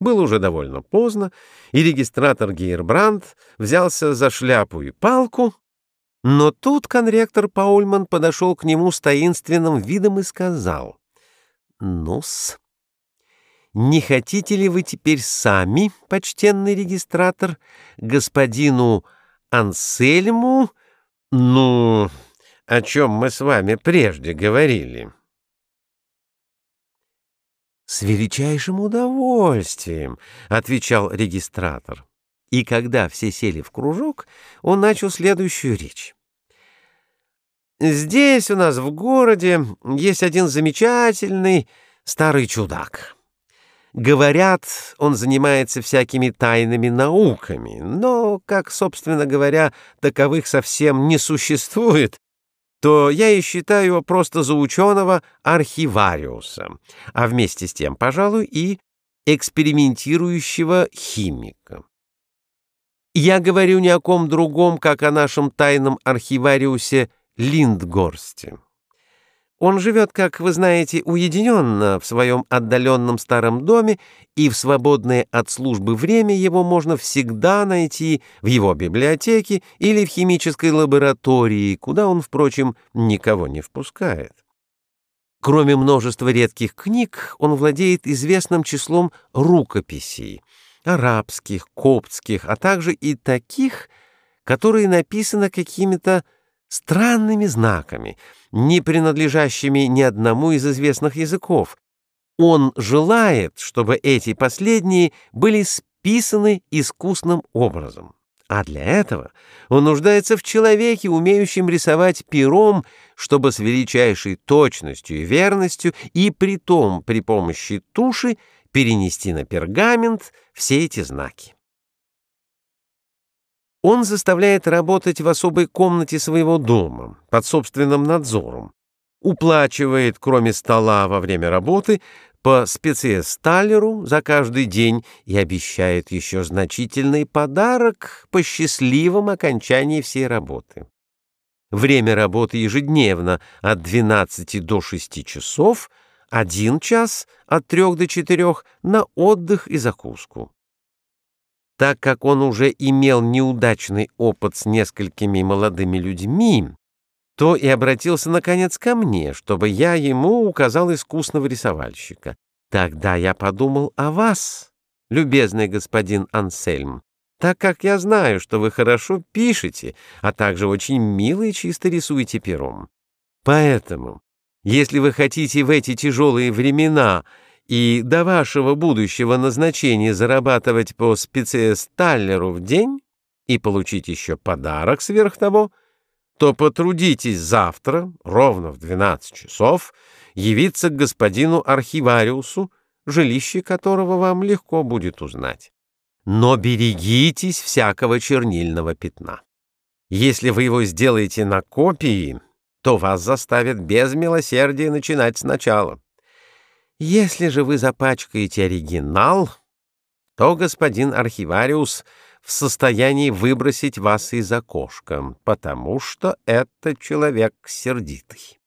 Было уже довольно поздно, и регистратор Гейербранд взялся за шляпу и палку, но тут конректор Паульман подошел к нему с таинственным видом и сказал, «Ну-с, не хотите ли вы теперь сами, почтенный регистратор, господину Ансельму, ну, о чем мы с вами прежде говорили?» «С величайшим удовольствием», — отвечал регистратор. И когда все сели в кружок, он начал следующую речь. «Здесь у нас в городе есть один замечательный старый чудак. Говорят, он занимается всякими тайными науками, но, как, собственно говоря, таковых совсем не существует, то я и считаю его просто за ученого архивариуса, а вместе с тем, пожалуй, и экспериментирующего химика. Я говорю ни о ком другом, как о нашем тайном архивариусе Линдгорсте. Он живет, как вы знаете, уединенно в своем отдаленном старом доме, и в свободное от службы время его можно всегда найти в его библиотеке или в химической лаборатории, куда он, впрочем, никого не впускает. Кроме множества редких книг, он владеет известным числом рукописей, арабских, коптских, а также и таких, которые написаны какими-то странными знаками, не принадлежащими ни одному из известных языков. Он желает, чтобы эти последние были списаны искусным образом. А для этого он нуждается в человеке, умеющем рисовать пером, чтобы с величайшей точностью и верностью и притом при помощи туши перенести на пергамент все эти знаки. Он заставляет работать в особой комнате своего дома, под собственным надзором, уплачивает, кроме стола во время работы, по специесталеру за каждый день и обещает еще значительный подарок по счастливом окончании всей работы. Время работы ежедневно от 12 до 6 часов, один час от 3 до 4 на отдых и закуску. Так как он уже имел неудачный опыт с несколькими молодыми людьми, то и обратился, наконец, ко мне, чтобы я ему указал искусного рисовальщика. Тогда я подумал о вас, любезный господин Ансельм, так как я знаю, что вы хорошо пишете, а также очень мило и чисто рисуете пером. Поэтому, если вы хотите в эти тяжелые времена и до вашего будущего назначения зарабатывать по специесталлеру в день и получить еще подарок сверх того, то потрудитесь завтра, ровно в 12 часов, явиться к господину архивариусу, жилище которого вам легко будет узнать. Но берегитесь всякого чернильного пятна. Если вы его сделаете на копии, то вас заставят без милосердия начинать сначала. Если же вы запачкаете оригинал, то господин архивариус в состоянии выбросить вас из окошка, потому что это человек сердитый.